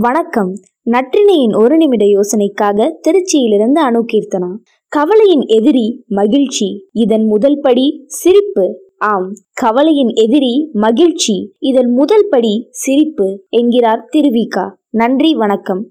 வணக்கம். நற்றினையின் ஒரு நிமிட யோசனைக்காக திருச்சியிலிருந்து அணுகீர்த்தனா. கவலையின் எதிரி மகிழ்ச்சி. இதன் முதல் படி சிரிப்பு. ஆம் கவலையின் எதிரி மகிழ்ச்சி. இதன் முதல் படி சிரிப்பு என்கிறார் திருவிகா. நன்றி வணக்கம்.